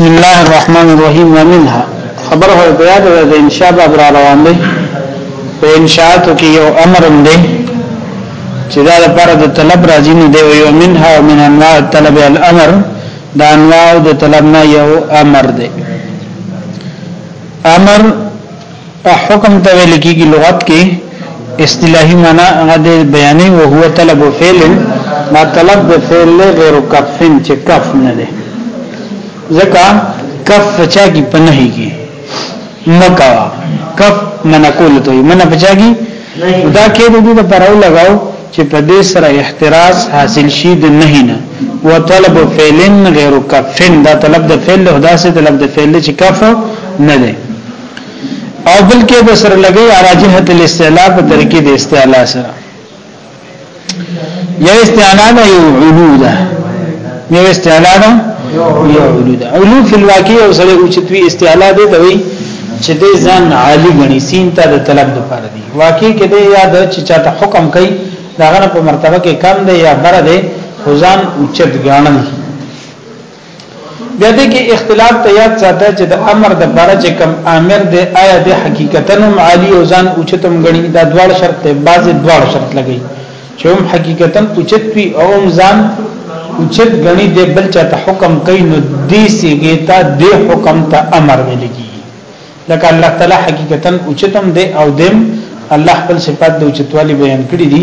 بسم الله الرحمن الرحیم ومنها خبر هو بیا د انشاء باب را روان دی په انشاءاتو کې یو امر دی چې دا لپاره د طلب راځي نه دی یو منها من انواع طلب الامر دا انواع د طلب نه یو امر دی امر حکم ته ویل کېږي لغت کې اصطلاحي معنی هغه د بیانې او هو طلب فعل دا طلب د فعل غیر کفن چې کف نه دی ځکه کف چا کی پنهي کی مکا کف منقول ته من بچا کی دا کې د دې پر او لگاو چې په دې سره احتراز حاصل شي د نه نه و طلب فعل غیر کفن دا طلب د فعل هدا سه طلب د فعل چې کف نه دی او بل کې د سره لګي راجحت الاستعلاء په طریقې د استعلاء سره یا استعلاء نه یو علو ده یو استعلاء ده یو علو ده علو فی الواقع او سره اوچتوي استعلاء ده دوی چې د ځان عالی غني سین ته د طلب لپاره دی واقع کې دی یا د چې چاته حکم کوي داغه په مرتبه کې کم دی یا بر دی خزان اوچت غاڼل بیا دې کې اختلاف ته یاد ساته چې د امر د بار چې کم امر دی آیا د حقیقتا هم عالی او ځان اوچتم غني دا دواړه شرط ته بعض دواړه شرط لګي چې هم حقیقتا اوچت وي او هم ځان اوچت غني د بل چا ته حکم کوي نو دې سیږي ته د حکم ته امر ویلږي لکه الله تعالی حقیقتا اوچتم دی او دیم الله خپل صفات د اوچتوالي بیان کړی دي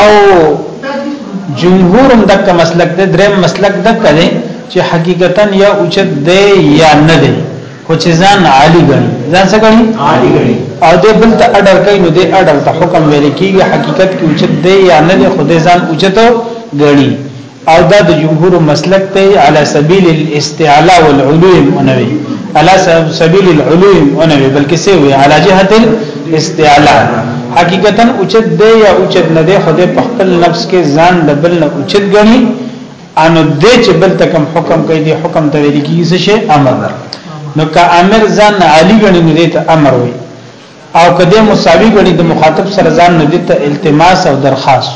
او جمهورم دک مسلک ده درم مسلک دک ده چې حقیقتا یا اوچت ده یا نه ده خو چې ځان عالی غني ځان څه غني عالی غني او دې بل ته اډر کوي نو دې اډر ته حکم ویل کیږي حقیقت کې اوچت دی یا نه دی خدای ځان اوچت غني او دا د جمهور مسلک ته علی سبیل الاستعلاء والعلو منوي علی سبیل العلو منوي بلکې څه وي علی جهت الاستعلاء حقیقتا اوچت دی یا اوچت نه دی خدای په خپل نفس کې ځان د بل نه اوچت غني انو دې چې بل تکم حکم کوي دی حکم ته ویل کیږي څه شي امر نو که امر ځان علی غني نه دی ته امر وي او کده مساوی غنی د مخاطب سره ځان نه دي ته التماس او درخواست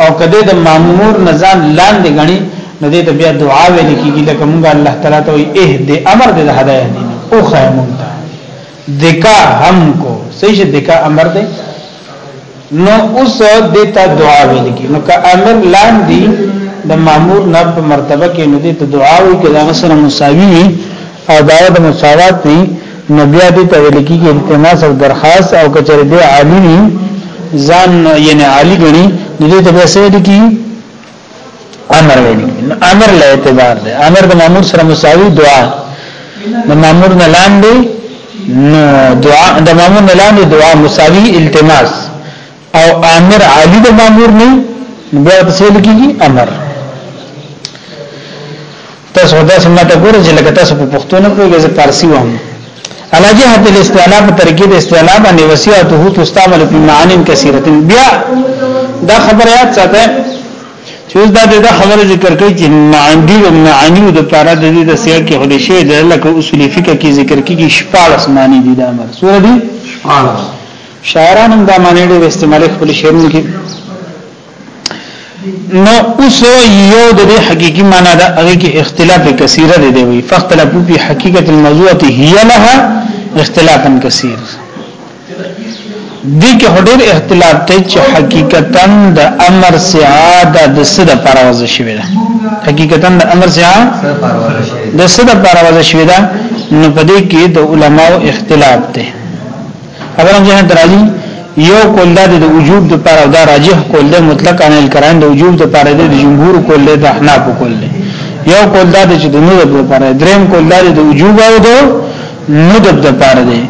او کده د مامور نه ځان لاندې غنی نو دې ته بیا دعا ویل کیږي لکه مونږه الله تعالی ته وي ايه دې امر دې هدايت دي او خیمون ته دکا هم کو صحیح دکا امر دې نو اوس دته دعا ویل کی نو که امر لاندې د مامور نه په مرتبه کې نو دته دعا وی کې دا سره مساوي وي او دا د مساوات نه نو بیا دته ویل کی کې التماس او درخواست او کچره دی عالی ځان یعنی عالی غني نو دته به سره کی امر ویل نو امر له اعتبار دی امر د مامور سره مساوي دعا د مامور نه لاندې نو دعا د مامور نه لاندې دعا مساوي التماس او امر عالی د مامور نه بیا تسهیل کیږي امر تاسو داسې ماته ګوره چې لکه تاسو په پښتو نه پوهیږئ زه فارسی وم علا جهت الاستعلاء په طریقې د استعلاء باندې وصیته تستعمل په معانی کثیره بیا دا خبره یاد ساته چې دا د خبره ذکر کوي چې معندی او معانی د پاره د دې د سیاق کې هلي شی د لکه اصول فقہ کې ذکر کیږي شپارس معنی دي دا مر سور دي شاعرانو دا معنی ډېر استعمال خپل شعرونو کې نو اوس یو د دې حقيقي معنا د هغه کې اختلاف کثیره دی وی فاختلافو په حقیقت الموضوع هي لها اختلافا کثیر دې کې هډیر اختلاف ته چې حقیقتا د امر سعاده د صد پرواز شوی ده حقیقتا د امر سعاده د صد پرواز شوی ده نو په دې کې د علماو اختلاف دی خبره ځنه درالي یو کول ده د وجوب د پر او دا راجح کول ده مطلق ان الکران د وجوب د پر د جمهور کول ده د احناف کول ده یو کول ده چې د نور د پر دریم کول ده د وجوب او د ندب د پر ده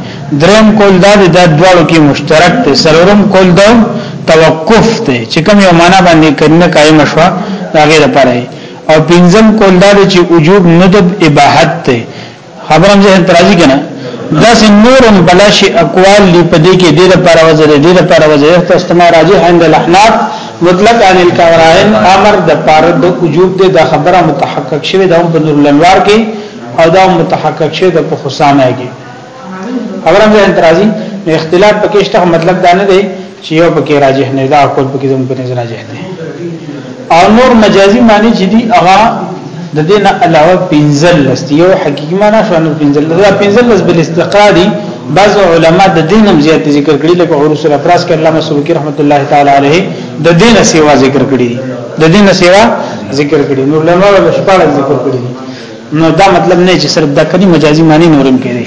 دریم کول ده د دوالو کې مشترک ده سرورم کول ده توقف ده چې کوم یو معنا باندې کړنه قائم شوه هغه د پر او پنځم کول ده چې وجوب ندب اباحت ده خبرم ذهن ترازی کنه دا سه نورم بلاشي اقوال دی په دې کې ډېر پر وزر ډېر پر وزر استماع راجح عند الاحناف مطلق عن الکورائن امر د پر د وجوب د خبره متحقق شوی دا په نور الانوار کې او دا متحقق شوی د په خصامه کې خبرم ذهن ترازی اختلاف پکې شته مطلب دا نه دی چې یو پکې راجح نه دا قول پکې زموږ په نظر راجح دی او نور مجازي معنی چې دی هغه د دې نه علاوه پنځل لست یو حقيقي معنی شو نو پنځل دا پنځل لست بل استقراري بعض علما د دین هم زیات ذکر کړي لکه عروس الافراس کې علامه سبکی رحمت الله تعالی علیه د دین سیوا ذکر کړي د دین سیوا ذکر کړي نور علما له شپږ ذکر کړي نو دا مطلب نه چې صرف دا کلمه مجازي معنی نورم کړي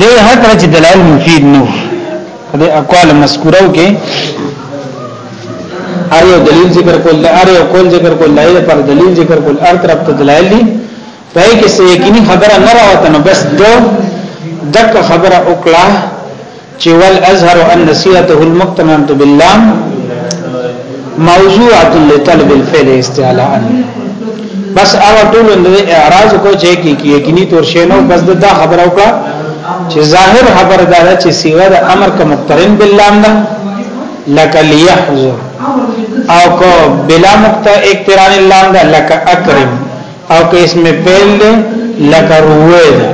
دی هر کله چې دلایل مفید نو د اقوال مذکورو کې ار یو دلیل ذکر کول دا ار یو کول ذکر کول دا یو پر دلیل ذکر کول ار طرف ته دلایل دي پای کې سې یقیني خبره نه راوته نو بس دو دک خبره وکړه چې ول ازهر ان نسیته المقتننه باللام موضوعه لطلب الفعل استعلاء بس او ټول د اعراض کو چې کی کی یقیني تور شینو بس دا خبر او کا چې ظاهر خبر دا چې سیغه د امر کا مقترن باللام ده لک لیحذر او کو بلا مقتر اقتران اللام ده لک اکرم او که اسم فعل دی لکه روه ده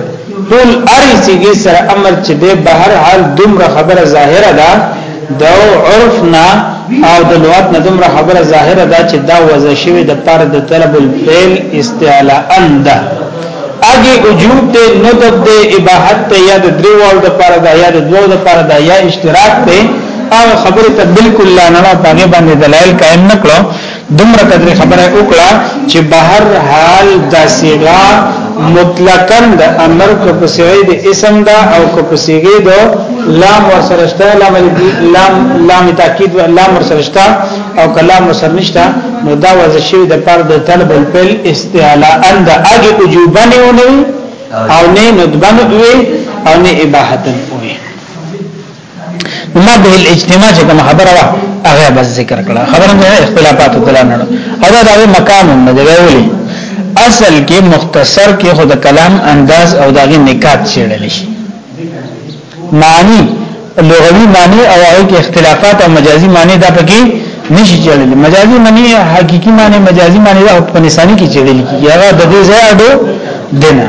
ټول اری سیږي سره امر چې ده به هر حال دومره خبره ظاهره ده د عرف نه او د لغت نه دومره خبره ظاهره ده چې دا وضع شوی د پر د طلب الفعل استعلا اند اگې وجوب ته ندب د اباحت ته یا د درو او د پر دا یا د دوو د پر دا یا اشتراک ته او خبره ته بالکل لا نه باندې دلایل قائم نکړو دومره قدر خبره وکړه چې بهر حال د صيغه مطلقاً د امر کو په صيغه د اسم دا او کو په صيغه د لام ور سرشتہ لام لام لام تاکید لام ور سرشتہ او کلام ور سرنشتہ نو دا وز شوی د پر د طلب الفل استعلا اند اجه وجوبنه او نه ندبنه او نه اباحتن ما د اجتماع چې کوم خبره وا هغه بس ذکر کړه خبره نه اختلافات دلانه او دا د مقام نه دی ویلي اصل کې مختصر کې خود کلام انداز او داغه نکات چیړل شي معنی لغوي معنی او هغه کې اختلافات او مجازي معنی دا پکې نشي چیړل مجازي معنی حقيقي معنی مجازي معنی دا په نسانی کې چیړل کیږي هغه د دې ځای اډو دینه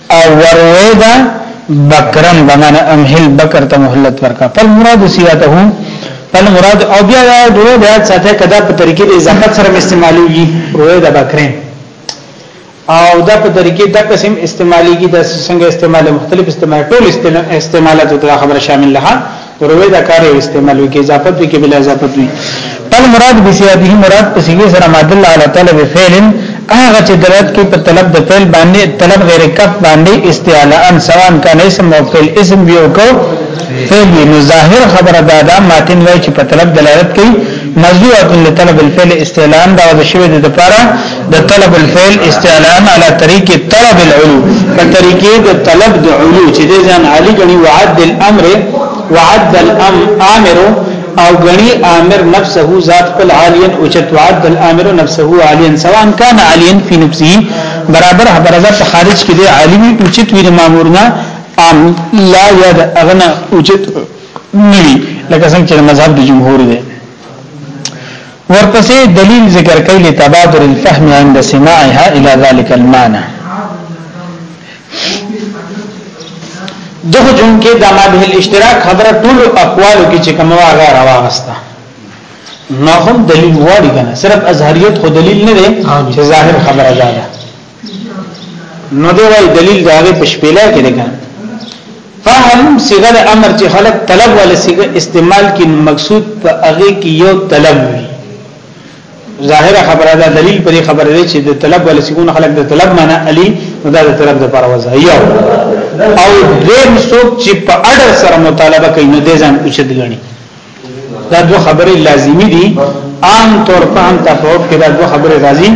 او ورویدا بکرن بمانا امهل بکر ته مهلت ورکا فل مراد سیاته فل مراد او بیا دا دوه د یاد ساته کدا په طریقې د اضافت سره استعمالوي رویدا بکرن او دا په طریقې د قسم استعمالي کی د څنګه استعمال مختلف استعمال ټول استعمالات د خبره شامل لها روي دا کار یو استعمال وي کې اضافت وي کې بلا اضافت وي بل مراد بسیاده مراد په سیګه سره مدل علی طلب فعل هغه چې دلالت کوي په طلب د فعل باندې طلب غیر کف باندې استعاله ان سواء کان اسم او فعل اسم وی او کو فعل وی نو ظاهر خبره دا ده ماتن وای چې په طلب دلالت کوي مزوعه لطلب الفعل استعلان دا د شوی د لپاره د طلب الفعل استعلان على طريق طلب العلو په طریقې د طلب د علو چې د ځان عالی غني وعد الامر وعد الامر او غني امر نفسه ذات قل عاليا اوچت وعد الامر نفسه عاليا سواء كان عاليا في نفسه برابر برابر په خارج کې د عالي وي اوچت وي د مامورنا ام لا يد اغنا اوچت نوي لکه څنګه چې مذهب د جمهور دی ورپسې دلیل ذکر کوي لتبادر الفهم عند سماعها الى ذلك المعنى دغه جون کې د ماده الاشتراک خبره ټول اقوال کې چې کومه هغه راوغسته نو هم دلیل وړي کنه صرف ازهریت خو دلیل نه دی چې ظاهر خبره ده نو دی وای دلیل دا غي په شپېلا کې لګا فهم صيغه د امر چې خلق طلب ولا صيغه استعمال کې مقصود په هغه کې یو طلب وي ظاهره خبره ده دلیل پرې خبره ده چې د طلب ولا صيغه خلق د طلب معنی علي نو دا د طلب د پر وځه یو او دیم څوک چې په اړه سره مطالبه کوي نو د ځان اوچت غني دا دوه خبرې لازمی دي عام طور په هم تفاوت کې دا دوه خبرې راځي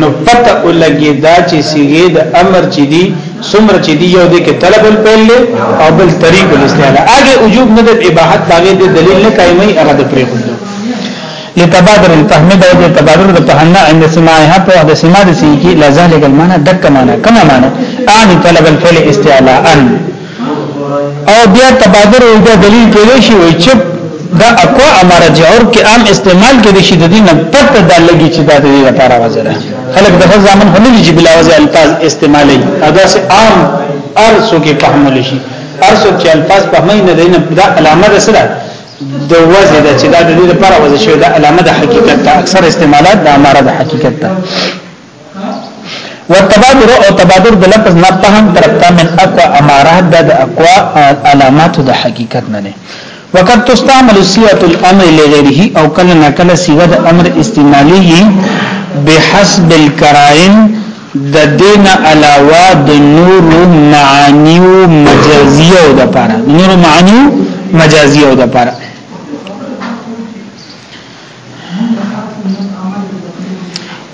نو پته ولګي دا چې صيغه د امر چې دي سمر چې دی یو د کې طلب الفعل له او بل طریق الاستعاله هغه وجوب نه د اباحت باغې د دلیل نه قائمي هغه د پرې خود لتبادر الفهم د تبادر د فهمنا عند سماعها په د سماع د سې کې لذالک المعنى دک معنا کما معنا ان طلب الفعل استعاله ان او بیا تبادر او بیا دلیل کېدې شي وای چې دا اقوا امارت جوړ کې عام استعمال کېدې شي د دې نه پته دا لګي چې دا د دې لپاره وځي خلک د ځامن هم نه لږي بلا وځي الفاظ استعمالي دا سه عام ارسو کې فهمول شي ارسو چې الفاظ په مې نه دینه دا علامه ده سره د وځي دا چې دا د دې لپاره وځي شوی دا علامه د حقیقت ته اکثر استعمالات د امارت د حقیقت ته والتبادر او تبادر د لفظ نه په هم طرف ته من اقوا اماره د اقوا علامات د حقیقت نه نه وقد تستعمل صيغه الامر لغيره او کله نه کله صيغه د امر استعمالي بحسب القرائن د دین علاوه د نور معانی او مجازی او د پاره نور معانی مجازی او د پاره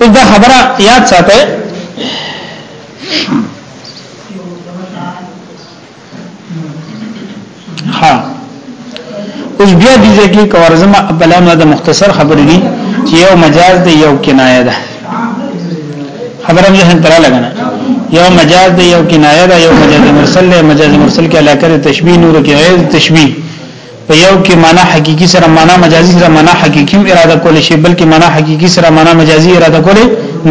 اوس دا خبره یاد ساته ها اوس بیا دې ځکه کورزم بلانو د مختصر خبرې دي چې یو مجاز دی یو کنایه ده خبره مې هن ترا لګنه یو مجاز دی یو کنایه ده یو مجاز مرسل دی مجاز مرسل کې علاقه تشبیه نور کې غیر تشبیه په یو کې معنا حقيقي سره معنا مجازي سره معنا حقيقي هم اراده کول شي بلکې معنا حقيقي سره معنا مجازي اراده کول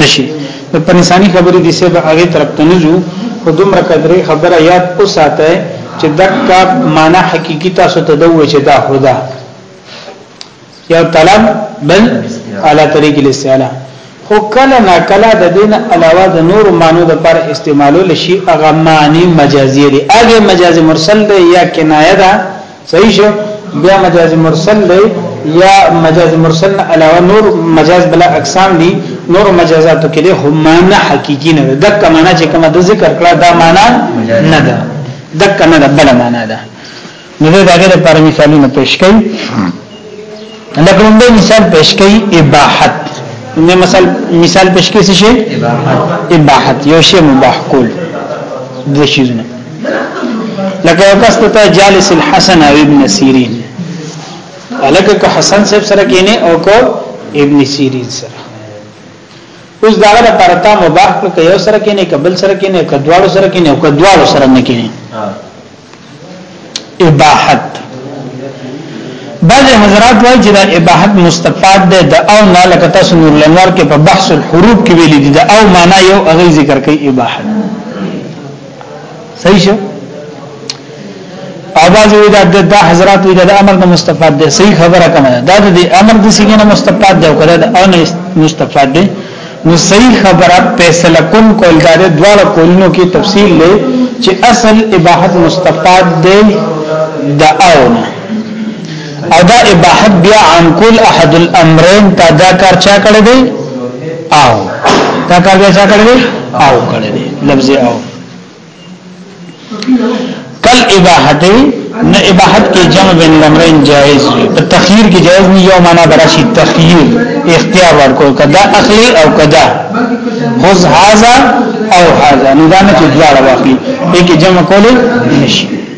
نشي د پنسانی خبرې د سبا هغه طرف ته نزو خو دومره قدرې خبره یاد اوساته چې دک معنا حقيقي تاسو ته دوه چې دا خدا یا طلب بل علی طریق الاستعلا خو کله نا کله د دین علاوه د نور مانو د پر استعمالول شي هغه معنی مجازي دی هغه مجاز مرسل دی یا کنایه ده صحیح شو بیا مجاز مرسل دی یا مجاز مرسل علاوه نور مجاز بلا اقسام دي نور مجازاتو کې له هم معنی حقيقي نه ده دک معنی چې کومه د ذکر کړه دا معنی نه ده دک نه ده بل معنی ده نو د هغه لپاره مثالونه پیش کړي لکه موږ مثال پیش کړي اباحت موږ مثال مثال پیش کړي څه شي اباحت یو شی مباح کول دوه شیونه لکه وکاسته ته جالس الحسن او ابن سیرین الکه که حسن صاحب سره کینه او کو ابن سیرین سره اوس دا غره پرتا مباح کړ که یو سره کینه کبل سره کینه کدواړو سره کینه او کدواړو سره نه کینه اباحت بعض حضرات وایي چې دا اباحت مستفاد ده د او نه لکه تاسو نور لنور کې په بحث الحروف کې ویل دي د او معنا یو هغه ذکر کوي اباحت صحیح شو اواز وی دا د حضرات وی دا امر نه مستفاد ده صحیح خبره کومه دا د امر د سیګنه مستفاد ده او کړه د او نه مستفاد ده نو صحیح خبره فیصله کن کول دا د دواړو کولونو کې تفصیل دی چې اصل اباحت مستفاد دی د او نه او دا اباحت بیا عن کل احد الامرین تا دا کار چا کړی دی او دا کار بیا چا کړی دی او کړی دی لفظ او کل اباحت نه اباحت کې جمع بین الامرین جائز وي په تخییر کې جائز نه یو معنا براشي تخییر اختیار ورکو کدا اخلي او کدا خذ هذا او هذا نه دا نه چې دواړه واخلي یې کې جمع کول نشي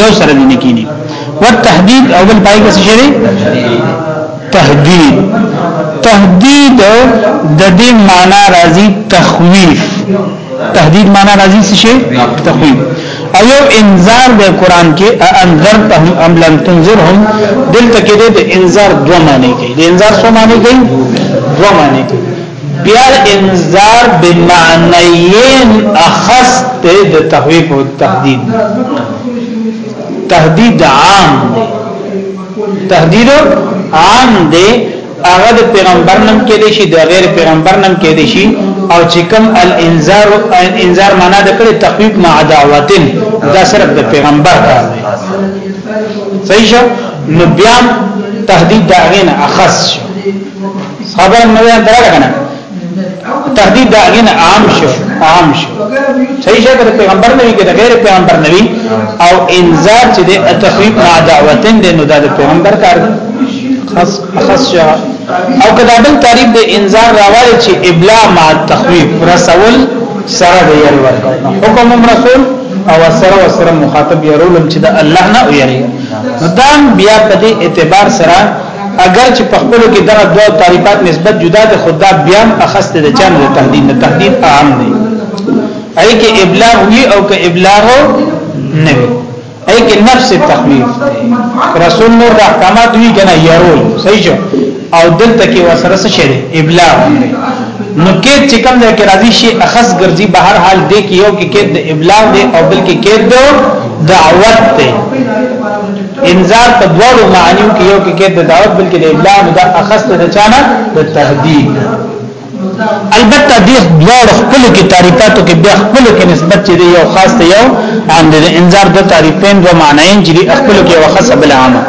یو سره دي نکینی والتهدید او بل پای کې څه شي تهدید تهدید د دې معنا راځي تخویف تهدید معنا راځي څه شي تخویف او یو انذار د قران کې انذرتهم ام لم تنذرهم دلته کې د انذار دوه معنی کوي د انذار څو معنی کوي دوه معنی کوي بیا انذار بمعنیین اخست د تخویف او تهدید تهدید عام دی تهدید عام دی هغه د پیغمبر نم کې دی شي د غیر پیغمبر نم کې دی شي او چې کوم الانذار الانذار معنا د کړي تخویف مع دعوتن دا صرف د پیغمبر کار دی صحیح شو نو بیا تهدید دا غین اخص شو خبر نه وي درا کنه تهدید دا غن عام شو عام شو صحیح شي د پیغمبر نبی کې د غیر پیغمبر نبی او انذار چې د تخویب مع دعوتن د نو د پیغمبر کار خاص خاص شو او کدا بل تعریف د انذار راوړي چې ابلاغ مع تخویب رسول سره د یل ورکو حکم رسول او سره سره مخاطب یې رولم چې د الله نه ویری نو دا بیا په دې اعتبار سره اگر چې په خپل کې دغه دوه تعریفات نسبت جدا ده خدا بیا اخست د چانه د تهدید نه تهدید عام دی اي کې ابلاغ وی او کې ابلاغ نه وی اي کې نفس تخویف رسول نور د احکامات وی کنه يرول صحیح شو او دلته کې وسره څه شي ابلاغ دی نو کې چې کوم ځای کې راضي شي اخص ګرځي به هر حال دې کې یو کې کې د ابلاغ دی او بل کې کې د دعوت دی انذار په دواړو معنیو کې یو کې کې د دعوت بلکې د ابلاغ د اخست د چانه د تهدید البته د دواړو خپل کې تعریفاتو کې بیا خپل کې نسبت چې یو خاص دی یو عام دی انذار د تعریفین دوه معنیین چې خپل کې یو خاصه بل عامه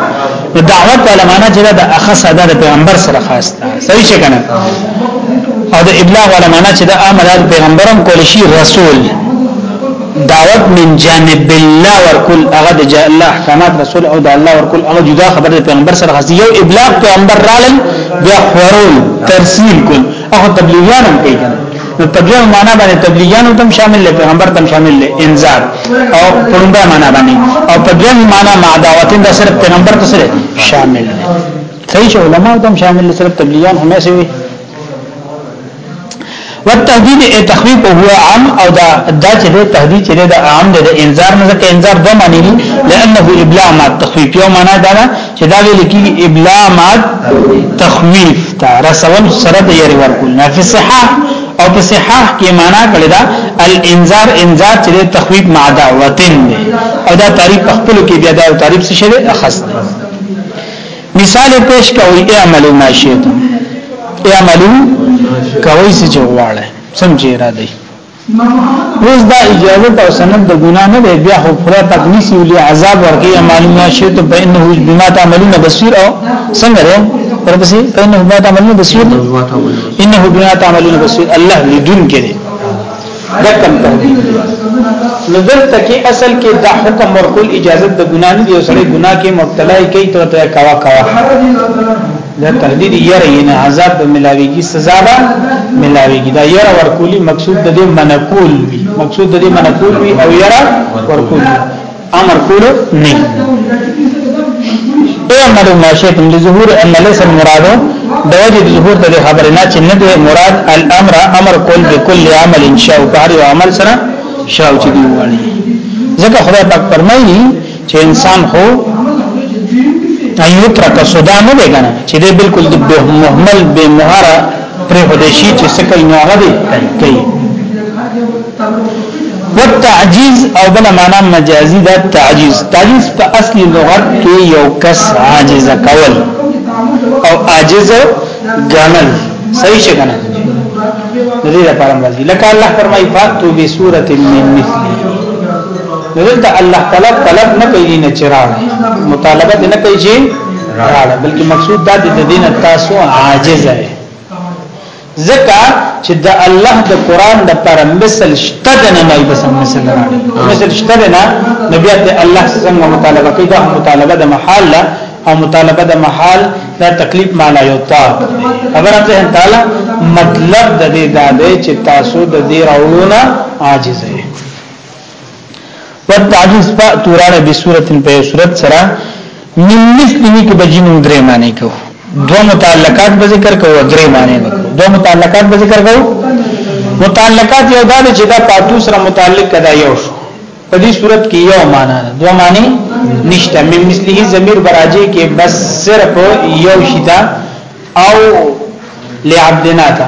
نو دعوت ولا معنا چې دا اخص ادا د پیغمبر سره خاص ده صحیح څنګه کنه او د ابلاغ ولا معنا چې دا امر د پیغمبرم کول شي رسول دعوت من جانب الله ورکول هغه د الله احکامات رسول او د الله ورکول هغه جدا خبر د پیغمبر سره خاص یو ابلاغ پیغمبر رالل بیا خورول ترسیل کول هغه تبلیغیان هم کوي نو تبلیغ معنا باندې تبلیغیان هم شامل دي پیغمبر هم شامل دي انذار او پرونده معنا باندې او تبلیغ معنا مع دعوتین د صرف پیغمبر ته سره شامل دي صحیح علماء هم شامل دي صرف تبلیغیان هم سوي والتهدید ای تخویف هو عام او دا دا چې د تهدید چې د عام د انذار نه ځکه انذار دوه معنی دي لانه ابلاغ ما تخویف یو معنی دا ده چې دا ویل کی ابلاغ ما تخویف تا رسول سره د یری ورکول نه فی صحه او په صحه کې معنی کړی دا الانذار انذار چې د تخویف مع دعوتن او دا تعریف خپل کې بیا دا تعریف څه شی اخص مثال پیش کوي اعملوا ما شئتم اعملوا کوي څه جوړه سمجه را دی اوس دا اجازه او سند د ګنا نه دی بیا خو خدای پاک نسی ولي عذاب ورکي معلومه شي ته په انه بما تعملون بصير او څنګه ده ورپسې انه بما تعملون بصير انه بما تعملون بصير الله لدون کې دا کم توحید نو دلته کې اصل کې دا حکم ورکول اجازه د ګنا نه دی او سړی ګنا کې مبتلا کوي ته ته کوا کوا دا تهدید یره ینه عذاب به ملاویږي سزا به ملاویږي دا یره ورکولی مقصود د دې منقول وي مقصود د دې منقول وي او یره ورکولی امر کولو نه اے عمل ما شئتم لظهور ان ليس المراد د وجه د ظهور د خبر نه چې نه دی مراد الامر امر کول به کل عمل ان شاء الله هر عمل سره شاء چې دی وایي ځکه خدای پاک فرمایي چې انسان خو ایو تر کا صدا نه دی کنه چې دی بالکل د مهمل به مهاره پرې هدي شي چې سکه نو هغه دی کوي والتعجيز او بل معنا مجازي دا تعجيز تعجيز په اصل لغت کې یو کس عاجز کول او عاجز غنل صحیح څنګه دې لپاره راځي لکه الله فرمایي فاتو به سوره من مثل دلته الله طلب طلب نه کوي نه چراغ مطالبه نه کوي چې راړه بلکې مقصود دا دی د دین تاسو عاجز دی ځکه چې د الله د قران د پر مثل شته د نه مې بس مثل راړي مثل شته نه نبی ته الله څنګه مطالبه کوي دا مطالبه د محال لا او مطالبه د محال دا تکلیف معنا یو تا خبره ته تعالی مطلب د دې دا دی چې تاسو د دې راوونه عاجز یې وتعجز فاتورانه بصورت په صورت سره من مثله کې به جنون درې معنی کو دو متعلقات به ذکر کو درې معنی کو دو متعلقات به ذکر کو متعلقات یو دا چې دا پاتو سره متعلق کدا یو شو په دې صورت کې یو معنی دو معنی نشته من مثله ضمیر براجه کې بس صرف یو شیدا او لعبدنا تا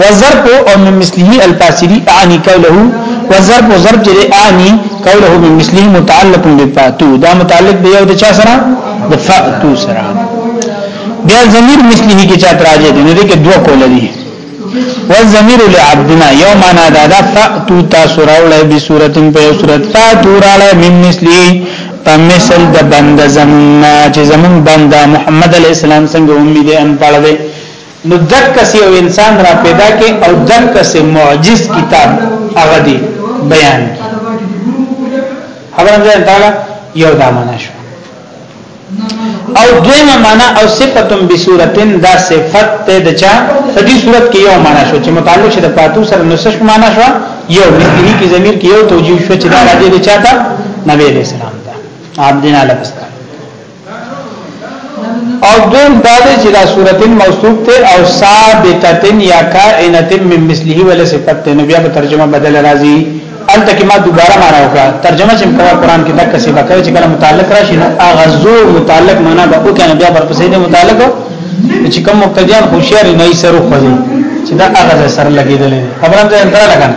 وضرب او من مثله الفاسدی اعنی قوله وضرب او ضرب جری اعنی قوله من مثله متعلق بفاتو دا متعلق دی او د چا سره د فاتو سره بیا ضمیر مثله کې چا راځي دی نو دې کې دوه کول دي والضمیر لعبدنا یوم انا دا دا فاتو تاسو راولای به صورت په یو صورت فاتو راولای من مثله په مثل د بنده زمون چې زمون بنده محمد علی السلام څنګه امید ان پاله نو دک سی او انسان را پیدا کې او دک سی معجز کتاب هغه دی بیان کی خبرم ځان تعالی یو دا معنا شو او دویمه معنا او صفتم بصورتن دا صفت ته د چا په دې صورت کې یو معنا شو چې متعلق شه د پاتو سره نو څه معنا شو یو مثلی کی ضمیر کې یو توجیه شو چې دا راځي د چا ته نبی علیہ السلام ته عبدنا لبستا او دویم دا دی چې دا صورت موصوف ته او ثابتت یا کائنت من مثله ولا صفت ته نبی په ترجمه بدل راځي الته کې ما دوباره معنا وکړه ترجمه چې په قرآن کې دغه څه وکړي چې کله متعلق راشي نه اغزو متعلق معنا به او کنه بیا ورپسې دې متعلق چې کوم مقتدیان هوشیار نه یې سره خوځي چې دا اغزه سره لګیدل خبره ده انتره لګنه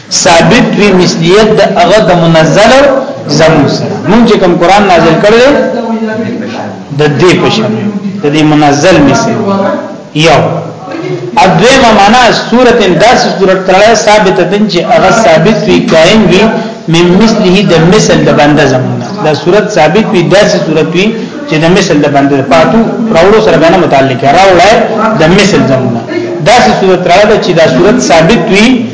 ثابت وی مثلیت د هغه د منزل زمون سره مونږ چې کوم قران نازل کړل د دې په شان د دې منزل مثل یو ادویمه معنا صورت انداس صورت ترړه ثابت دن چې هغه ثابت وی قائم وی من مثله د مثل د بنده زمون دا صورت ثابت وی داسې صورت وی چې د مثل د بنده پاتو راوړو سره غنه متعلق راوړای د مثل زمون داسې صورت راځي چې دا صورت ثابت وی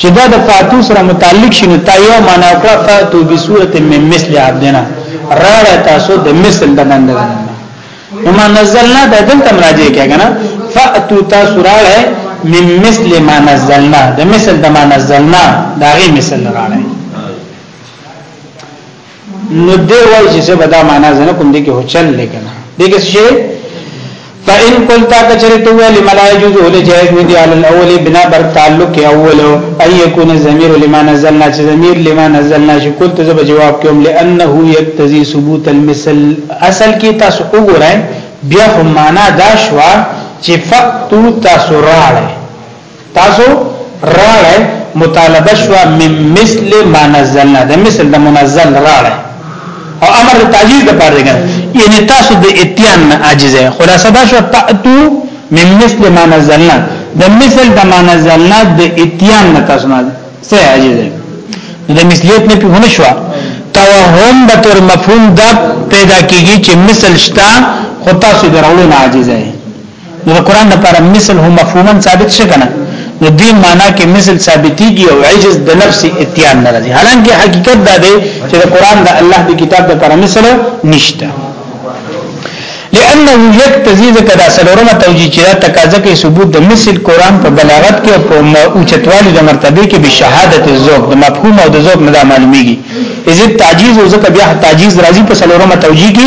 چې دا د فاتو سره متعلق شنو تا یو معنا وکړه فاتو بصورت من مثل عبدنا راړه تاسو د مثل د بنده وما نزلنا د دلته مراجع کېږي نه فاتو تاسو راړه من مثل ما نزلنا د مثل د ما نزلنا دا غي مثل راړه نو دی وای چې زه به دا معنا زنه کوم دي کې هوچل لیکنه دي کې څه فإن قلت كچرت ویل ملا يجوز ول جائز نه دی على الاول بنا بر تعلق اول اي يكون الضمير لما نزلنا چې ضمير لما نزلنا شي قلت زب جواب کوم لانه يقتضي ثبوت المثل اصل کې تاسو وګورئ بیا هم معنا دا شوا چې فقط تاسو راړئ تاسو راړی مطالبه شو من مثل ما نزلنا د مثل د منزل راړی او امر د تعجیز د پاره ده یعنی تاسو د اتیان نه عاجزه خلاصه دا شو تاتو من مثل ما نزلنا د مثل د ما نزلنا د اتیان نه تاسو نه سه عاجزه د مثلیت نه په شو توهم به تر مفهوم دا پیدا کیږي چې مثل شتا خو تاسو درولو نه عاجزه نو د قران لپاره مثل هو مفهوما ثابت شي کنه نو دې معنا کې مثل ثابتيږي او عجز د نفس اتيان نه راځي حالانکه حقیقت دا دی چې د قران د الله د کتاب لپاره مثل نشته لانه یکتزی ذکر دا سلورمه توجیه چې دا تقاضا کوي ثبوت د مثل قران په بلاغت کې او په اوچتوالي د مرتبه کې به شهادت الذوق د مفهوم او د ذوق نه معلومیږي اذ تعجیز او ذکر بیا تعجیز راځي په سلورمه توجیه کې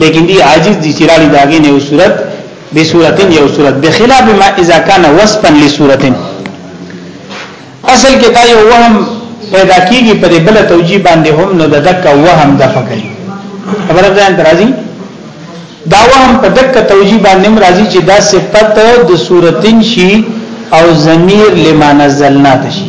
لیکن دی عاجز دي چې راړي داګه نه صورت به صورت یو صورت بخلاف ما اذا كان وصفا لصورت اصل کې دا یو وهم پیدا کیږي په بل توجیه باندې هم نو د دک وهم د فکر خبره ده درازي دا وهم په دک توجیه باندې مرضی چې دا صفت د صورتین شي او ضمیر لما نزلنا تشي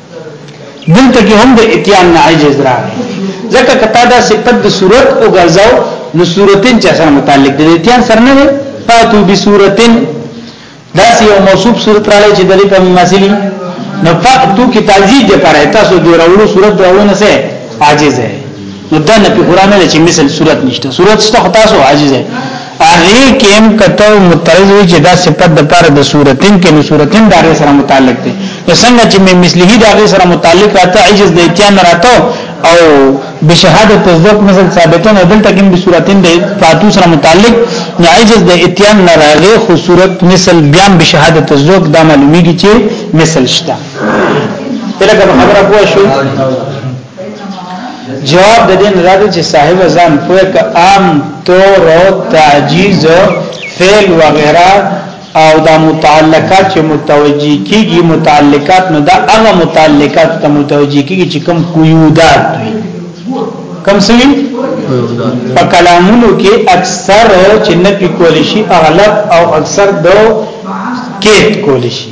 دلته کې هم د اتیان نه عجز راغی ځکه کته دا صفت د صورت او غزاو نو صورتین چې سره متعلق دي اتیان سره نه فاتو بصورتن دا سی یو موصوف صورت را لای چې د دې په مثالی نو فاتو کی تعزیز دی پر تاسو دی راوړو صورت راوونه سه عاجز ہے نو دا نه په قران نه چې مثال صورت نشته صورت شته خو تاسو عاجز یې هغه کېم کته مترز وی چې دا صفت د پاره د صورتین کې نو صورتین دا غي سره متعلق دي نو څنګه چې مې مثلیه دا غي سره متعلق راته عجز د اتیان راته او بشهادت تصدق مثل ثابتون او دلته کې به صورتین د فاتو سره متعلق نو عجز د اتیان نه راغي خو صورت مثل بیا بشهادت تصدق دا معلومیږي چې مثل شته ترګه خبره پوه شو جواب د دین راځي چې صاحب ځان پوهه ک عام طور او تعجیز فعل وغیرہ او دا متعلقات چې متوجی کیږي متعلقات نو دا هغه متعلقات ته متوجی کیږي چې کوم قیودات وي کوم څه وي په کلامونو کې اکثر چې نه پی کول شي اغلب او اکثر دو کې کول شي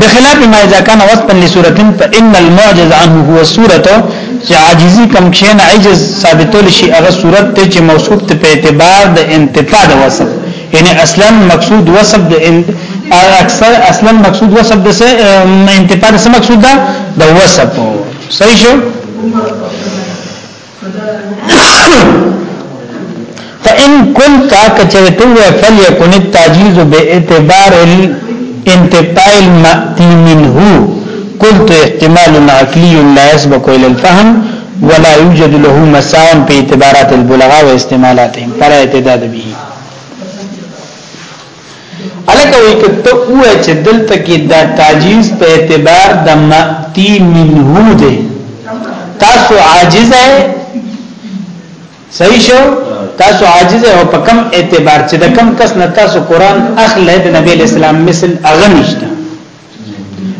بخلاف ما اذا كان وصفا لسوره فان المعجز عنه هو السوره چې عاجزي کم شین عجز ثابتول شي هغه صورت ته چې موصوف ته په اعتبار د انتفاع د وصف یعنی اصلا مقصود وصف د اکثر اصلا مقصود وصف د انتفاع د مقصود ده د وصف صحیح شو فإن كنت كچرتو فليكن التعجيز باعتبار الانتفاع المأتي منه قلت احتمال عقلی لا يسبق الى الفهم ولا يوجد له مساو په اعتبارات البلغاء و استعمالاتهم پر اعتداد به الکه وی کته او چې دلته کې دا تعجیز په اعتبار د ماتی منه ده تاسو عاجز ہے صحیح شو تاسو عاجز او په کم اعتبار چې د کم کس نه تاسو قران اخله د نبی اسلام مثل اغنشته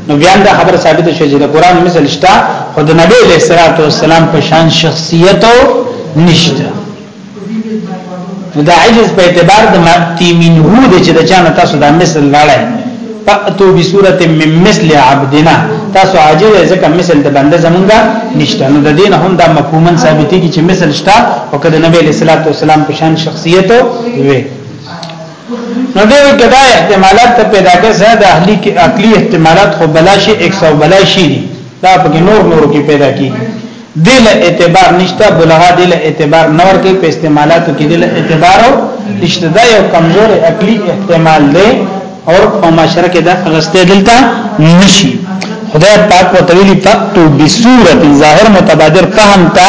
نو بیا دا خبر ثابت شوه چې د قران مثل شته خو د نبی علیہ الصلوۃ والسلام په شان شخصیت نشته دا عجز په اعتبار د ماتی منه د چې د چانه تاسو د مثل لاله فاتو بصورت من مثل عبدنا تاسو عاجز ځکه مثل د بنده زمونږه نشته نو د دین هم دا مفهوما ثابتي چې مثل شته او کله نبی علیہ الصلوۃ والسلام په شان شخصیت وي نو دې کدا احتمالات ته پیدا کې زیاده اهلی کې عقلی احتمالات خو بلاشي 100 بلاشي دي دا په نور نور کې پیدا کی دل اعتبار نشته بلغه دل اعتبار نور کې په استعمالاتو کې دل اعتبار نشته دا یو کمزور عقلی احتمال دی او په معاشره کې دا غسته دلته نشي خدای پاک وتعالى فاتو بسورة ظاهر متبادر فهم تا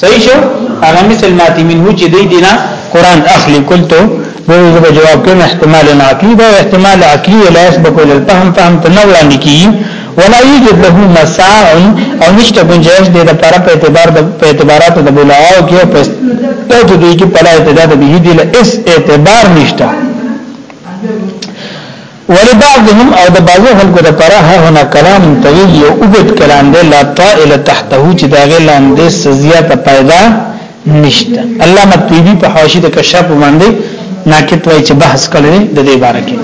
صحیح شو هغه مثل ماتی منه چې دی دینا قران اخلي قلتو به زه جواب کوم احتمال عقلی دا احتمال عقلی لا يسبق الى الفهم فهم تنوان کی ولا يوجد له مساع او نشته گنجائش دې لپاره په اعتبار د په اعتبارات د بلاو کې په ته دې کې په اعتداد به دې له اس اعتبار نشته ولبعضهم او د بعضو خلکو د پرا ها هنا کلام طویل یو اوږد کلام دی لا طائل تحته چې دا غي لاندې سزیاته پیدا نشته علامه طیبی په حاشیه د کشف باندې ناکت وای چې بحث کړي د دې باره کې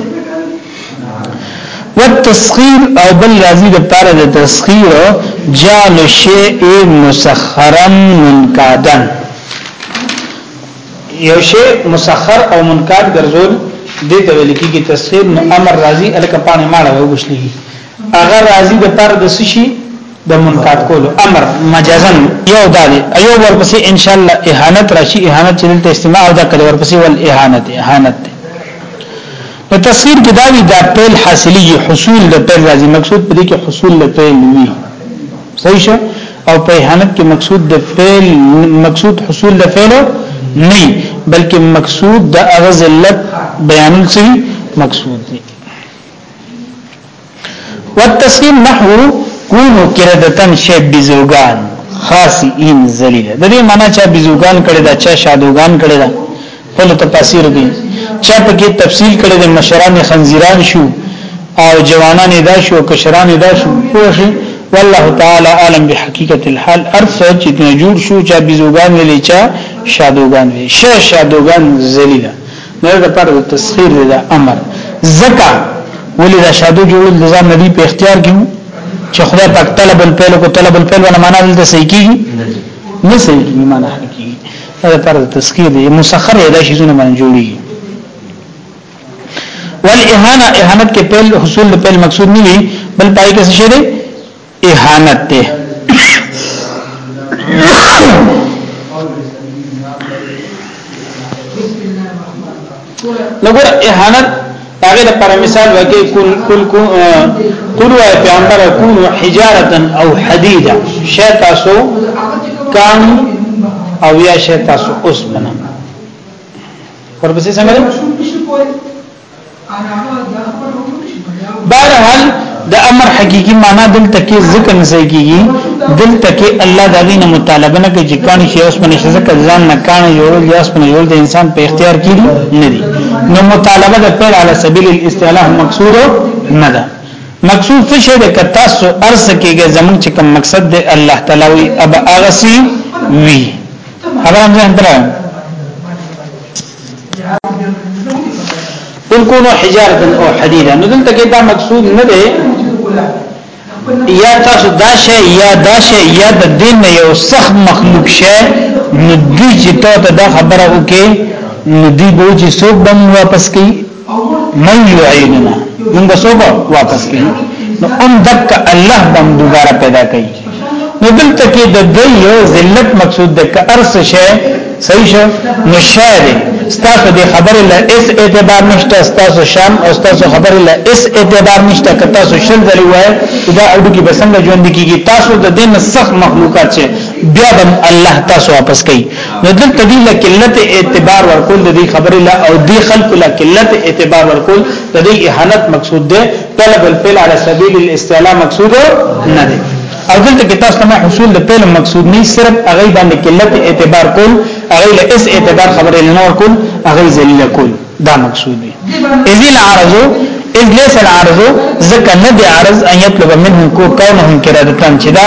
والتسخير او بل راضی د پاره د تسخير جعل شيء مسخرا منقادا یو شی مسخر او منقاد ګرځول دې ته ویل کېږي تسخير نو امر راضي الک پانه ماړه وګښلي هغه راضي د پر د سشي د منقاد کولو امر مجازن یو دالي ایو ورپسې ان شاء الله اهانت راشي اهانت چې دلته استماع او دا کله ورپسې ول اهانت اهانت په تسخير کې دا وی دا پیل حاصلي حصول د پیل راضي مقصود په دې کې حصول د پیل وی صحیح شو او په اهانت کې مقصود د فعل مقصود حصول د فعل نه بلکې مقصود د هغه ذلت بیان سي مقصود دي والتسلیم نحو کونو کردتن شی بزوگان خاصی این ذلیل د دې معنی چې بزوگان کړي دا چې شادوگان کړي دا خپل تفاسیر دي چا پکې تفصیل کړی د مشران خنزیران شو او جوانان ادا شو کشران ادا شو خوشي والله تعالی عالم بحقیقت الحال ارث چې جوړ شو چا بيزوګان ویلې چا شادوګان ویلې شه شادوګان ذلیلہ نه د پر تسخير د امر زکا ولې دا شادو جوړول د ځان نبی په اختیار کې چې خدای پاک طلب الفعل کو طلب الفعل ولا معنا دلته صحیح کیږي نه صحیح کیږي معنا دا لپاره د تذکیر دی مسخر ادا شي زونه باندې جوړي ول اهانه اهانت کې پیل حصول د پیل مقصود نه وي بل پای کې څه شي دی اهانت دی نو ګور اهانت هغه د پر مثال وکي کل کل کل وای پیغمبر کونو حجارتا او حدیدا شی تاسو کان او یا شی تاسو اوس بنا ورپسې څنګه بهرحال د امر حقيقي معنا دلته کې ذکر نه کیږي دلته کې الله د دې مطالبه نه کوي چې کان شي اوس باندې ځکه ځان نه کان یو یا اوس باندې یو د انسان په اختیار کې نه دي نو مطالبه د پیل علی سبیل الاستعلاح مقصود نه ده مقصود څه شی ده که تاسو ارز کېږي زمون چې کوم مقصد دی الله تعالی وي اب اغسی وی خبره هم ځان درا قل كونوا حجارة او حديدا نو دلته کې دا مقصود نه دی یا تاسو دا شی یا دا شی یا د دین یو سخت مخلوق شی نو دوی چې ته دا خبره وکې نو دوی به چې څوک بم واپس کوي من يعيننا من بسوبه واپس کړي نو ام دک الله بم دوباره پیدا کړي نو دلته کې د دوی یو ذلت مقصود ده که ارس شي صحیح شو نشاد ستاسو د خبر له اس اعتبار نشته ستاسو شام او ستاسو خبر له اس اعتبار نشته که تاسو شل ځلې وای دا اډو کې بسنګ ژوند کیږي تاسو د دین سخت مخلوقات شه بیا به الله تاسو واپس کوي نو دلته دی له قلت اعتبار ورکول د دې خبرې لا او دی خلق له قلت اعتبار ورکول د دې اهانت مقصود ده طلب الفعل على سبيل الاستعلاء مقصود نه ده او دلته کې تاسو ته حصول د فعل مقصود نه صرف هغه باندې قلت اعتبار کول هغه له اس اعتبار خبرې نه ورکول هغه ذلیل کول دا مقصود دی اذی العرض اذ ليس العرض ذکر نه دی عرض ان يطلب منهم کو کونهم کرادتان چې دا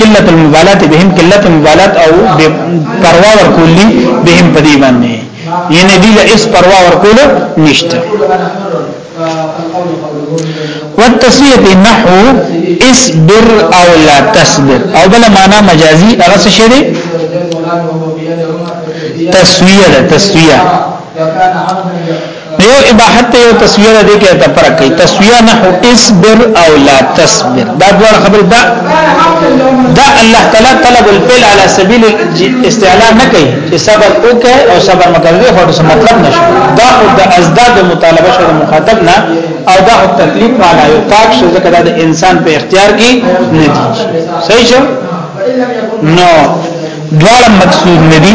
قلت المبالات بهم قلت المبالات او پروا ورکول دي بهم په دې باندې یعنی دې له اس پروا ورکول نشته والتسویه نحو اصبر او لا تصبر او بل معنا مجازي هغه څه شي دي تسویه ده تسویه یو اباحت ته یو تصویر دی کې ته فرق کوي تصویر نه هو اصبر او لا تصبر دا ډول خبر دا دا الله تعالی طلب الفعل على سبيل الاستعلاء نه کوي چې صبر وکړي او صبر مکرځي خو څه مطلب نشي دا خو د ازداد مطالبه شو مخاطب نه او دا خو تکلیف والا یو تاک شو ځکه دا د انسان په اختیار کې نه دي صحیح شو نو دواړه مقصود ندي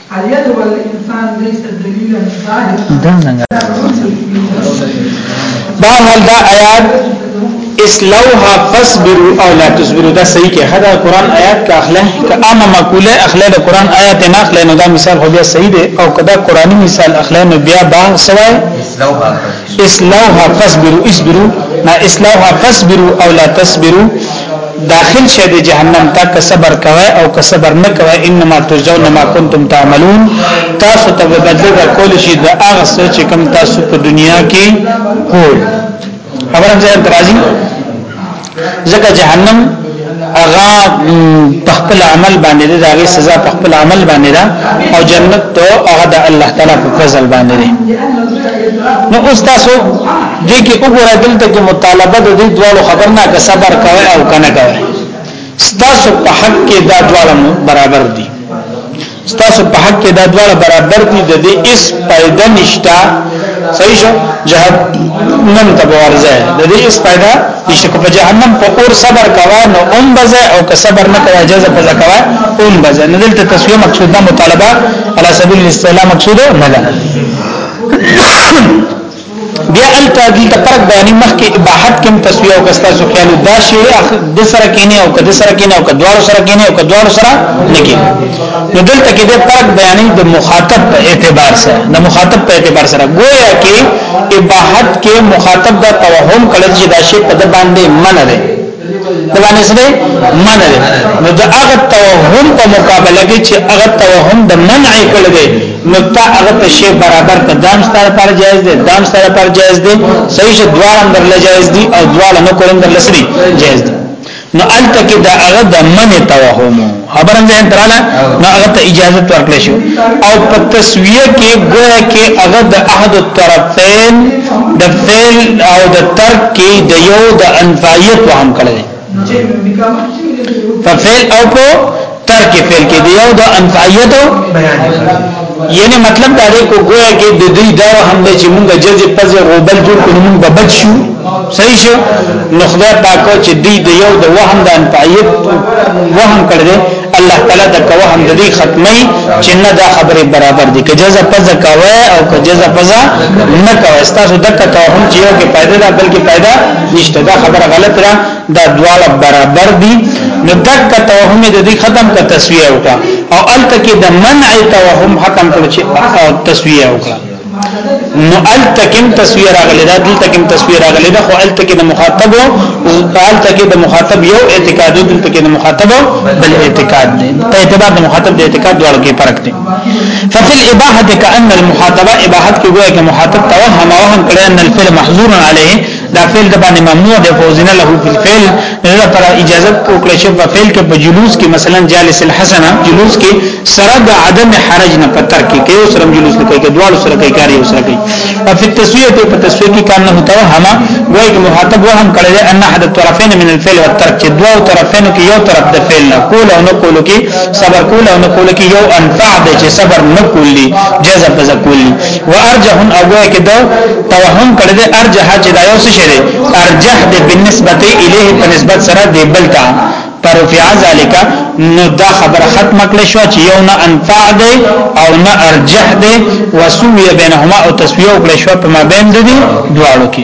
اليد والانسان ليس دليلا ظاهرا دا حال دا آیات اسلوها فصبروا او لا تصبروا دا صحیح کې هدا قران آیات کا اخله کا عامه مقوله اخله د قران آیات نه اخله نو دا مثال خو بیا صحیح دی او کدا قرآنی مثال اخله نو بیا با سوای اسلوها اسلوها فصبروا اصبروا نا اسلوها فصبروا او لا تصبروا داخل شه د جهنم ته که صبر کوي او که صبر نه کوي انما تجزون ما کنتم تعملون تاسو ته بدل ورکول شي د هغه څه چې کوم تاسو په دنیا کې کول خبره ځان درازي ځکه جهنم هغه په خپل عمل باندې د هغه سزا په خپل عمل باندې ده او جنت ته هغه د الله تعالی په فضل باندې ده نو اوس تاسو دې کې وګورئ دلته کې مطالبه د دې دوه خبر نه که صبر کوي او کنه کوي تاسو په حق کې دا دوه برابر دي ستاسو په حق کې دا دواړه برابر دي د دې اس پیدا نشتا صحیح شو جهنم ته ورځه د دې اس پیدا نشته کو په جهنم په اور صبر کوا نو اون بزه او که صبر نه کوا اجازه بزه کوا اون بزه نه دلته تسویه مقصود نه مطالبه علی سبیل الاستعلام مقصود نه ده بیا الته دلته فرق بیانې مخکې اباحت کوم تسویه او کستا سو خیال دا شی د سره کینه او کده سره کینه او کدوار سره کینه او کدوار سره نګي نو دلته کې د فرق بیانې د مخاطب په اعتبار سره د مخاطب په اعتبار سره گویا کې اباحت کې مخاطب دا توهم کړي چې دا شی په د باندې منره دا نسبه منع ده نو دا هغه توهم په مقابله کې چې هغه توهم د منع کول دي نو تا هغه ته شی برابر ته دام سره پر جایز دي دام سره پر جایز دي صحیح چې دواړه اندر لجایز دي او دواړه نو کول اندر لسري جایز دي نو الته کې دا هغه د منع توهم خبره ځین تراله نو هغه ته اجازه ورکړې شو او په تسویه کې ګویا کې هغه د احد الطرفین د فعل او د ترک کې د یو د انفعیت وهم کړی په فعل او په ترک فعل کې د یو د انفعیت بیان یعنی مطلب دا دی کو ګویا کې د دې دا هم چې موږ جزې پزې غوبل جوړ کړو موږ بچ شو صحیح شو نو خدای پاک چې دی د یو د وهم د انفعیت وهم کړی دی الله تعالی د وهم د دې ختمي چې نه دا خبره برابر دي که جزا پزا کوي او که جزا پزا نه کوي تاسو دغه توهم چې یو کې پیدا ده بلکې پیدا نشته دا خبره غلط را دا دواړه برابر دي نو دغه توهم د دې ختم کا تسویه وکړه او الته کې د منع توهم حکم کړ چې تسویه وکړه نو التکم تصویر اغلی دا دلتکم تصویر اغلی دا خو التک د مخاطب او التک د مخاطب یو اعتقاد او دلتک د مخاطب بل اعتقاد دی په اعتبار د مخاطب د اعتقاد دواړو کې فرق دی ففي الاباحه کان المخاطبه اباحت کې ګویا کې مخاطب توهم وهم کړي ان الفعل محظور عليه دا فعل د باندې ممنوع دی فوزن له فی الفعل نه پر اجازه وکړه چې په فعل کې په جلوس کې مثلا جالس الحسن جلوس کې سره د عدم حرج نه پتر کې کې سره جلوس نه کوي کې دوړ سره کوي کاری سره کوي او په تسویه ته په تسویه کې کار نه هوتا هما وایي چې مخاطب وهم کړی دی ان احد الطرفین من الفعل والترک چې دوه طرفین کې یو طرف د فعل نه کول او نه کول کې صبر کول او نه کول کې یو انفع دی چې صبر نه کولی جزب ذکولی و ارجح او وای کې دا توهم کړی دی ارجح چې دا یو څه شی دی ارجح د بالنسبه الیه په نسبت سره دی بل تا پر فی ذالک نو دا خبر ختم کړی شو چې یو نه انفع دی او نه ارجح دی وسوی بینهما او تسویه کړی شو په مابین دی دواړو کې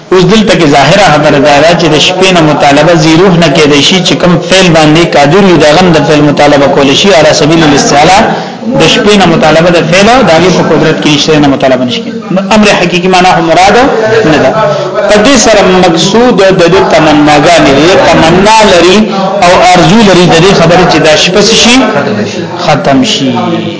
اوس دلته کې ظاهره خبره دا ده چې د شپې نه مطالبه زیروح نه کېد شي چې کوم فعل باندې قادر وي دا غن د فعل مطالبه کول شي علي سبیل الاستعلا د شپې نه مطالبه د فعل او د په قدرت کې شته نه مطالبه نشي امر حقيقي معنا هم مراد نه ده په دې سره مقصود د دې تمناګانې دې تمنا لري او ارزو لري د دې خبرې چې دا شپه شي ختم شي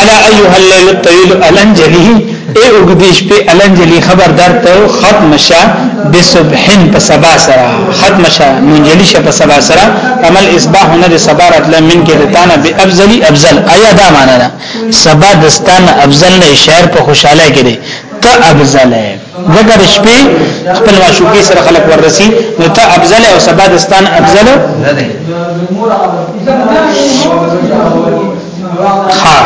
الا ايها الليل الطويل الانجلي اي اوګديش په الانجلي خبردار ته ختم شه بصبحن په سبا سره ختم شه منجلي شه په سبا سره عمل اصباح نه د سبا راتل من کې دتانه به افضلي افضل ايا دا معنا ده سبا دستان افضل نه شعر په خوشاله کې دي ته افضل دغه د شپې خپل معشوقي سره خلق ورسي نو ته افضل او سبا دستان افضل نه دی ها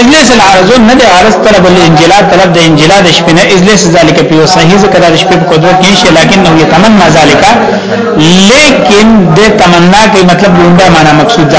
اجلس العرض نه د عرض طلب الانجلا طلب د انجلا د شپې نه اجلس ذالک په صحیح ذکر د شپې په قدرت کې شي لکن نو یتمنا ذالک لیکن د تمنا کې مطلب لومبه معنا مقصود ده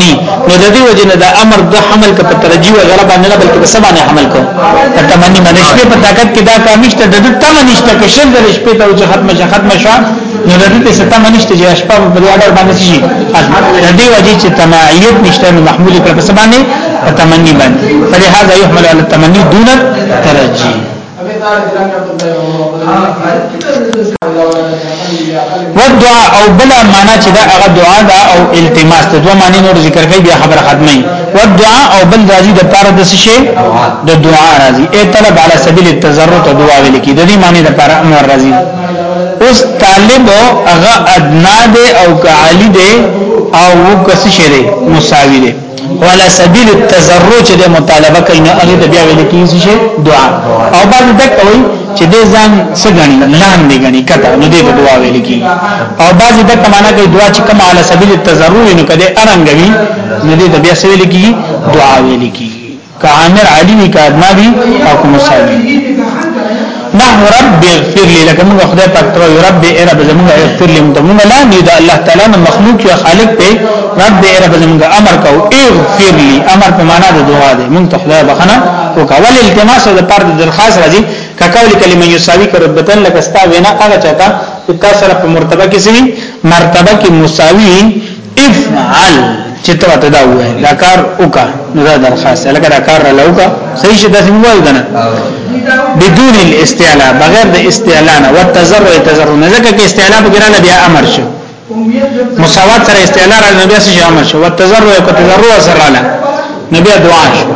ني نو د دې وجه نه د امر د حمل ک په ترجیح او غلبه نه نه بلکې په سبا نه حمل کو په تمنی باندې شپې په طاقت کې دا کار نشته د دې تمه نشته کې شل د شپې ته چې ختمه شي ختمه شو نو د دې څه تمه نشته چې شپه په دې اړه باندې شي د دې وجه چې تماعیت نشته نو محمول کړ په سبا نه په تمنی باندې فلهذا يحمل على التمني دون الترجي ودعا او بلا معنا چې دا هغه دعا ده او التماس ته دوه معنی نور ذکر کوي بیا خبره ختمه او دعا او بل راځي د پاره د شي د دعا راځي ای طلب علی سبیل التضرع ته دعا ویل کی د دې معنی د پاره امر راځي اوس طالب هغه ادنا ده او عالی ده او کس شری مساوی ده ولا سبیل التزرع چې د مطالبه کوي نه هغه د بیا ویل کیږي چې دعا او بعد د کوي چې د ځان سګنی لام دی غنی کته نو دې دعا ویل کی او بعضی د کمانه کوي دعا چې کوم علی سبیل التزرع نو کده ارنګوي نو دې د بیا سویل کی دعا ویل کی که عامر علی وی که ادنا وی او که مساوی نحو رب اغفر لي لکه موږ خدای پاک ته وایو رب ای رب زموږ اغفر لي موږ موږ لا نه دا الله تعالی نو مخلوق یا خالق ته رب ای رب زموږ امر کو اغفر لي امر په معنا د دعا ده موږ ته خدای بخنه او کول التماس د پر د درخواست راځي کقول کلمه یساوی که رتبتن لکه ستا وینا هغه چاته چې تاسو سره په مرتبه کې سوي مرتبه کې مساوي افعل چې ته ته دا وای دا کار وکا نو دا درخواست لکه دا کار له وکا صحیح شي داسې وای کنه بدون الاستعلاء بغیر د استعلان او تزرع تزرع نه ځکه کې استعلاء بغیر نه بیا امر شو مساوات سره استعلاء راځي بیا څه امر شو او تزرع او تزرع سره لاله نبی دعا شو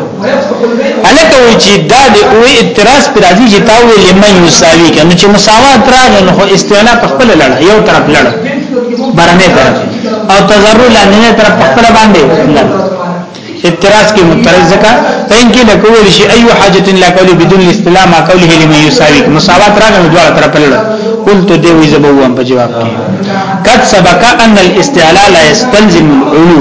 الکه وی چې دا د او اعتراض پر راځي چې تاوی لمن یساوی کنه چې مساوات راغی نو استعلا په خپل لړ یو طرف لړ برنه طرف او تضرر لاندې طرف په خپل باندې لړ اعتراض کې مترز ځکه فین کې لکول شي ایو حاجت لا قول بدون الاستلا ما قوله لمن یساوی مساوات راغی نو دواړه طرف لړ قلت دی وی زبوام په جواب کې قد سبق ان الاستعلاء لا يستلزم العلو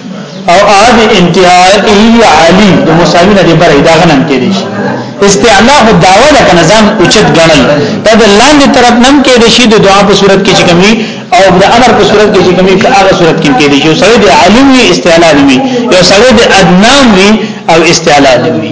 او عاد انتهائیه عالی د مساوی نه دی بره دا غنم کې دي استعلا هو داوا ده کنه ځان اوچت غنل دا د لاندې طرف نم کې دي شي د دعا په صورت کې چې کمی او د امر په صورت کې چې کمی په هغه صورت کې کې دي یو سړی د عالم وي استعلا وي یو سړی د ادنام وي او استعلا وي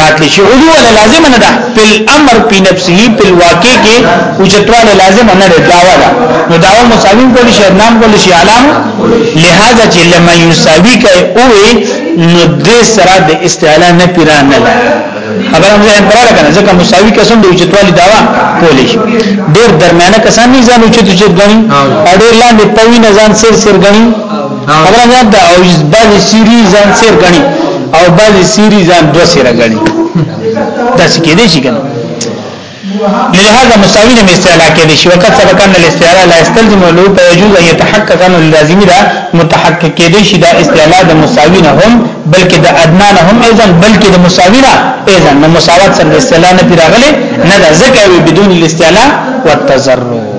راتلی شي علو ولا لازم نه ده په امر په نفسه په واقع کې اوچتواله لازم نه ده داوا ده نو داوا مساوی کول شي نام کول شي علام لہذا چې لما یساوی کوي او نو د سره د استعلا نه پیران نه ده خبر هم ځان پراله کنه ځکه مساوی قسم دی چې توالي داوا کولې شي ډېر درمیانه کسان نه ځانو چې چې غني او ډېر لاندې پوي نه ځان سر سر غني خبره نه ده او بعضی سیری ځان سیر غني او بعضی سیری ځان دو سیر غني دا څه کې دي شي کنه لهذا مساوی نه استعلا کې دي شي وقت سبق ان الاستعلا لا استلزم لو يجوز ان يتحقق ان اللازم دا متحقق کې دي شي دا استعلا د مساوی نه هم بلکې د ادنا نه هم ايضا بلکې د مساوی نه ايضا نو مساوات سره استعلا نه پیراغله نه ځکه وي بدون الاستعلا والتضرر